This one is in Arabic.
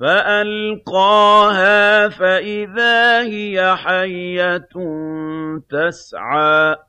فَأَلْقَاهَا فَإِذَا هِيَ حَيَّةٌ تَسْعَىٰ.